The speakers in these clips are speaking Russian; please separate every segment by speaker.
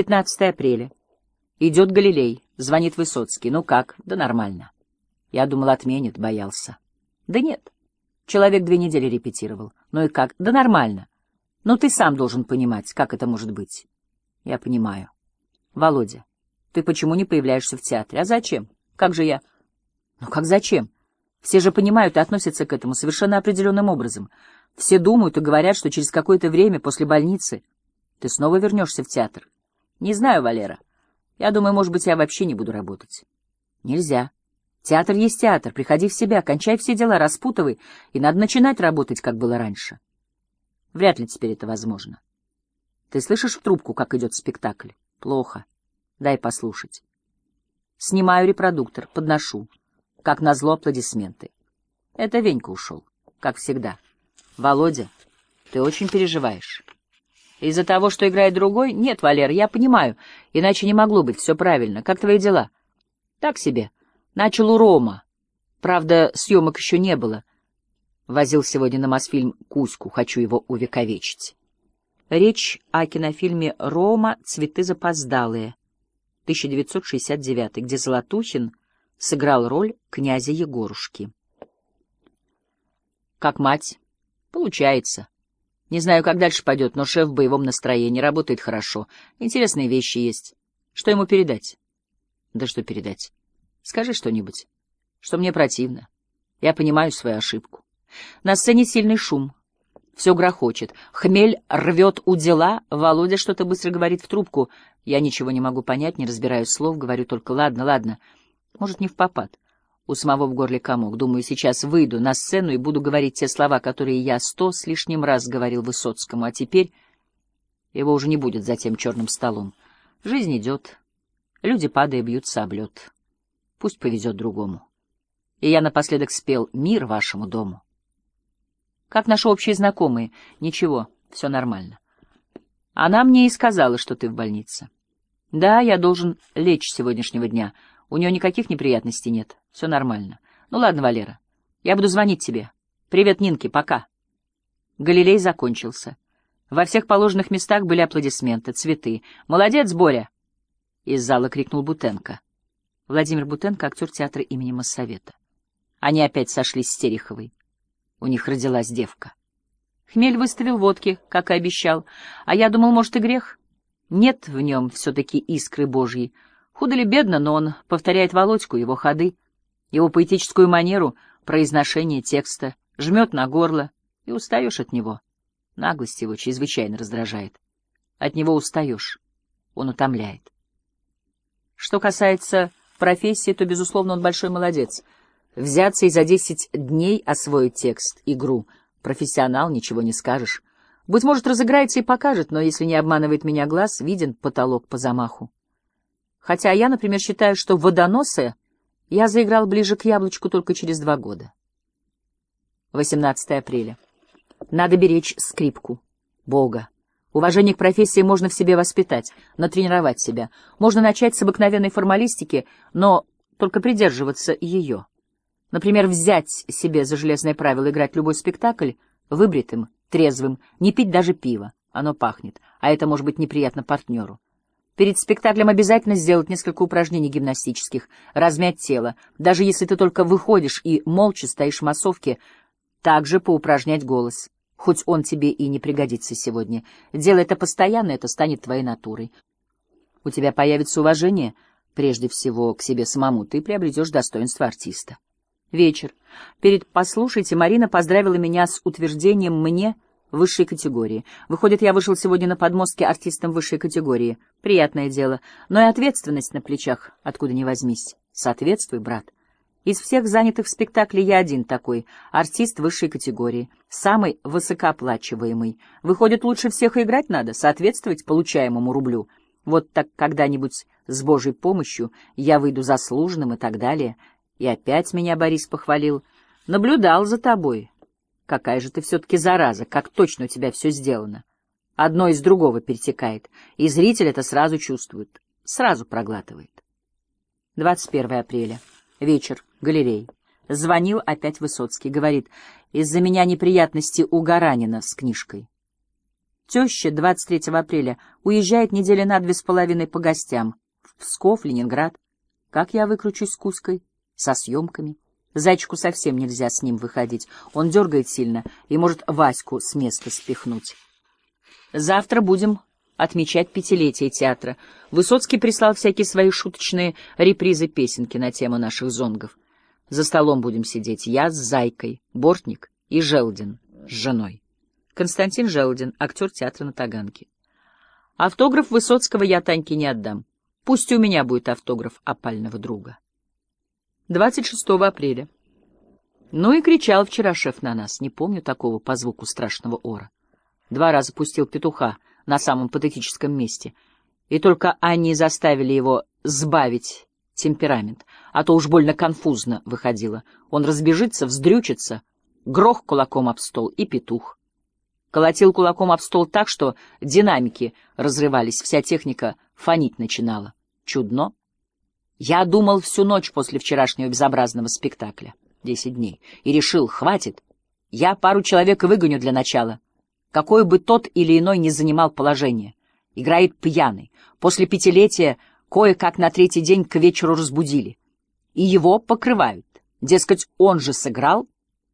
Speaker 1: 15 апреля. Идет Галилей, звонит Высоцкий. Ну как? Да нормально. Я думал, отменит, боялся. Да нет. Человек две недели репетировал. Ну и как? Да нормально. Ну ты сам должен понимать, как это может быть. Я понимаю. Володя, ты почему не появляешься в театре? А зачем? Как же я... Ну как зачем? Все же понимают и относятся к этому совершенно определенным образом. Все думают и говорят, что через какое-то время после больницы ты снова вернешься в театр. Не знаю, Валера. Я думаю, может быть, я вообще не буду работать. Нельзя. Театр есть театр. Приходи в себя, кончай все дела, распутывай, и надо начинать работать, как было раньше. Вряд ли теперь это возможно. Ты слышишь в трубку, как идет спектакль? Плохо. Дай послушать. Снимаю репродуктор, подношу. Как назло аплодисменты. Это Венька ушел, как всегда. Володя, ты очень переживаешь. Из-за того, что играет другой? Нет, Валер, я понимаю. Иначе не могло быть, все правильно. Как твои дела? Так себе. Начал у Рома. Правда, съемок еще не было. Возил сегодня на Мосфильм Кузьку, хочу его увековечить. Речь о кинофильме «Рома. Цветы запоздалые», 1969, где Золотухин сыграл роль князя Егорушки. Как мать. Получается. Не знаю, как дальше пойдет, но шеф в боевом настроении, работает хорошо. Интересные вещи есть. Что ему передать? Да что передать? Скажи что-нибудь. Что мне противно. Я понимаю свою ошибку. На сцене сильный шум. Все грохочет. Хмель рвет у дела. Володя что-то быстро говорит в трубку. Я ничего не могу понять, не разбираю слов, говорю только «ладно, ладно». Может, не в попад. У самого в горле комок. Думаю, сейчас выйду на сцену и буду говорить те слова, которые я сто с лишним раз говорил Высоцкому, а теперь его уже не будет за тем черным столом. Жизнь идет. Люди, падая, бьются об лед. Пусть повезет другому. И я напоследок спел «Мир вашему дому». Как наши общие знакомые? Ничего, все нормально. Она мне и сказала, что ты в больнице. Да, я должен лечь сегодняшнего дня — у нее никаких неприятностей нет. Все нормально. Ну ладно, Валера. Я буду звонить тебе. Привет, Нинке, пока. Галилей закончился. Во всех положенных местах были аплодисменты, цветы. «Молодец, Боря!» Из зала крикнул Бутенко. Владимир Бутенко — актер театра имени Моссовета. Они опять сошлись с Тереховой. У них родилась девка. Хмель выставил водки, как и обещал. А я думал, может, и грех. Нет в нем все-таки искры Божьей. Худо ли бедно, но он повторяет Володьку, его ходы, его поэтическую манеру, произношение текста, жмет на горло, и устаешь от него. Наглость его чрезвычайно раздражает. От него устаешь, он утомляет. Что касается профессии, то, безусловно, он большой молодец. Взяться и за десять дней освоить текст, игру. Профессионал, ничего не скажешь. Быть может, разыграется и покажет, но если не обманывает меня глаз, виден потолок по замаху. Хотя я, например, считаю, что водоносы я заиграл ближе к яблочку только через два года. 18 апреля. Надо беречь скрипку. Бога. Уважение к профессии можно в себе воспитать, натренировать себя. Можно начать с обыкновенной формалистики, но только придерживаться ее. Например, взять себе за железное правило играть любой спектакль выбритым, трезвым, не пить даже пиво. Оно пахнет, а это может быть неприятно партнеру. Перед спектаклем обязательно сделать несколько упражнений гимнастических, размять тело. Даже если ты только выходишь и молча стоишь в массовке, также поупражнять голос. Хоть он тебе и не пригодится сегодня. Делай это постоянно, это станет твоей натурой. У тебя появится уважение, прежде всего, к себе самому. Ты приобретешь достоинство артиста. Вечер. Перед «Послушайте» Марина поздравила меня с утверждением мне — высшей категории. Выходит, я вышел сегодня на подмостке артистом высшей категории. Приятное дело. Но и ответственность на плечах, откуда ни возьмись. Соответствуй, брат. Из всех занятых в спектакле я один такой, артист высшей категории, самый высокооплачиваемый. Выходит, лучше всех играть надо, соответствовать получаемому рублю. Вот так когда-нибудь с Божьей помощью я выйду заслуженным и так далее. И опять меня Борис похвалил. Наблюдал за тобой, Какая же ты все-таки зараза, как точно у тебя все сделано. Одно из другого перетекает, и зритель это сразу чувствует, сразу проглатывает. 21 апреля. Вечер. Галерей. Звонил опять Высоцкий. Говорит, из-за меня неприятности у Гаранина с книжкой. Теща 23 апреля уезжает недели на две с половиной по гостям. В Псков, Ленинград. Как я выкручусь с Кузькой? Со съемками. Зайчику совсем нельзя с ним выходить. Он дергает сильно и может Ваську с места спихнуть. Завтра будем отмечать пятилетие театра. Высоцкий прислал всякие свои шуточные репризы песенки на тему наших зонгов. За столом будем сидеть я с Зайкой, Бортник и Желдин с женой. Константин Желдин, актер театра на Таганке. Автограф Высоцкого я Таньке не отдам. Пусть у меня будет автограф опального друга. 26 апреля. Ну и кричал вчера шеф на нас, не помню такого по звуку страшного ора. Два раза пустил петуха на самом патетическом месте, и только они заставили его сбавить темперамент, а то уж больно конфузно выходило. Он разбежится, вздрючится, грох кулаком об стол и петух. Колотил кулаком об стол так, что динамики разрывались, вся техника фонить начинала. Чудно. Я думал всю ночь после вчерашнего безобразного спектакля, десять дней, и решил, хватит, я пару человек выгоню для начала. Какой бы тот или иной ни занимал положение. Играет пьяный. После пятилетия кое-как на третий день к вечеру разбудили. И его покрывают. Дескать, он же сыграл.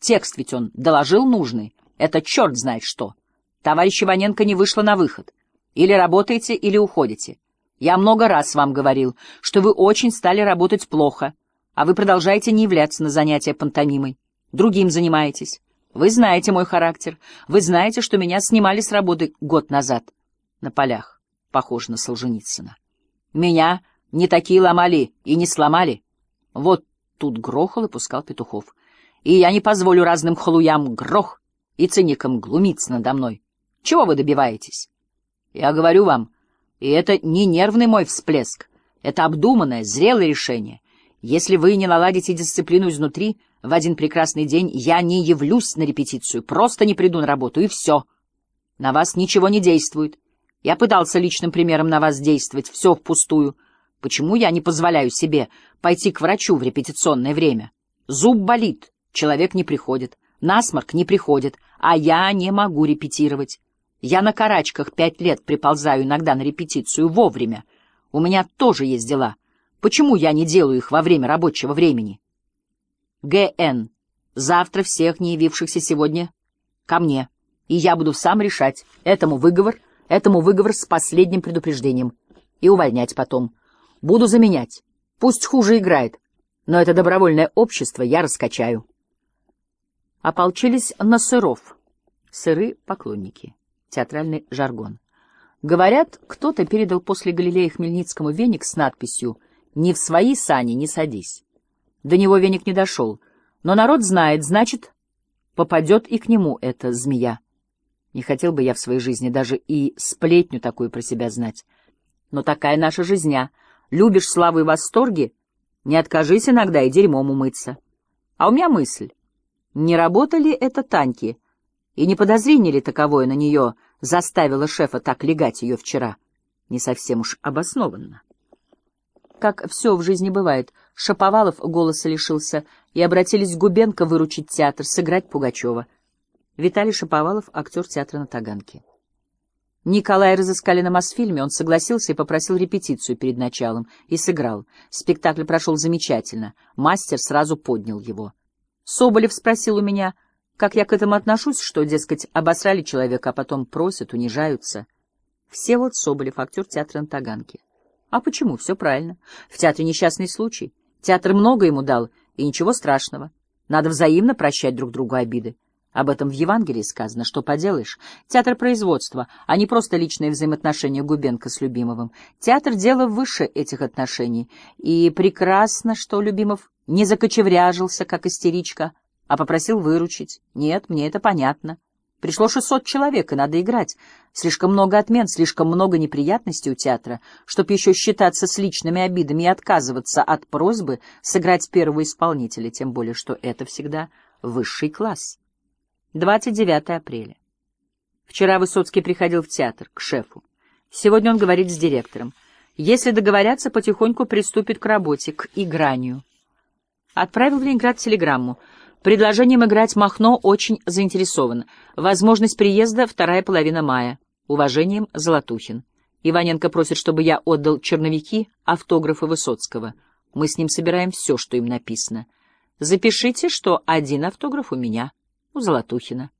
Speaker 1: Текст ведь он доложил нужный. Это черт знает что. Товарищ Иваненко не вышла на выход. Или работаете, или уходите. Я много раз вам говорил, что вы очень стали работать плохо, а вы продолжаете не являться на занятия пантомимой. Другим занимаетесь. Вы знаете мой характер. Вы знаете, что меня снимали с работы год назад. На полях. Похоже на Солженицына. Меня не такие ломали и не сломали. Вот тут грохал и пускал петухов. И я не позволю разным халуям грох и циникам глумиться надо мной. Чего вы добиваетесь? Я говорю вам, и это не нервный мой всплеск, это обдуманное, зрелое решение. Если вы не наладите дисциплину изнутри, в один прекрасный день я не явлюсь на репетицию, просто не приду на работу, и все. На вас ничего не действует. Я пытался личным примером на вас действовать, все впустую. Почему я не позволяю себе пойти к врачу в репетиционное время? Зуб болит, человек не приходит. Насморк не приходит, а я не могу репетировать. Я на карачках пять лет приползаю иногда на репетицию вовремя. У меня тоже есть дела. Почему я не делаю их во время рабочего времени? Г.Н. Завтра всех не явившихся сегодня ко мне, и я буду сам решать, этому выговор, этому выговор с последним предупреждением, и увольнять потом. Буду заменять. Пусть хуже играет, но это добровольное общество я раскачаю ополчились на сыров. Сыры — поклонники. Театральный жаргон. Говорят, кто-то передал после Галилея Хмельницкому веник с надписью «Не в свои сани не садись». До него веник не дошел, но народ знает, значит, попадет и к нему эта змея. Не хотел бы я в своей жизни даже и сплетню такую про себя знать. Но такая наша жизня. Любишь славу и восторги? Не откажись иногда и дерьмом умыться. А у меня мысль. Не работали это Таньки? И не подозрение ли таковое на нее заставило шефа так легать ее вчера? Не совсем уж обоснованно. Как все в жизни бывает, Шаповалов голоса лишился, и обратились к Губенко выручить театр, сыграть Пугачева. Виталий Шаповалов — актер театра на Таганке. Николая разыскали на Мосфильме, он согласился и попросил репетицию перед началом, и сыграл. Спектакль прошел замечательно, мастер сразу поднял его. Соболев спросил у меня, как я к этому отношусь, что, дескать, обосрали человека, а потом просят, унижаются. Все вот Соболев, актер театра на Таганке. А почему? Все правильно. В театре несчастный случай. Театр много ему дал, и ничего страшного. Надо взаимно прощать друг другу обиды. Об этом в Евангелии сказано. Что поделаешь? Театр производства, а не просто личные взаимоотношения Губенко с Любимовым. Театр — дело выше этих отношений. И прекрасно, что Любимов не закочевряжился, как истеричка, а попросил выручить. Нет, мне это понятно. Пришло шестьсот человек, и надо играть. Слишком много отмен, слишком много неприятностей у театра, чтобы еще считаться с личными обидами и отказываться от просьбы сыграть первого исполнителя, тем более, что это всегда высший класс. 29 апреля. Вчера Высоцкий приходил в театр, к шефу. Сегодня он говорит с директором. Если договорятся, потихоньку приступит к работе, к игранию. Отправил в Ленинград телеграмму. Предложением играть Махно очень заинтересован. Возможность приезда — вторая половина мая. Уважением, Золотухин. Иваненко просит, чтобы я отдал черновики автографа Высоцкого. Мы с ним собираем все, что им написано. Запишите, что один автограф у меня, у Золотухина.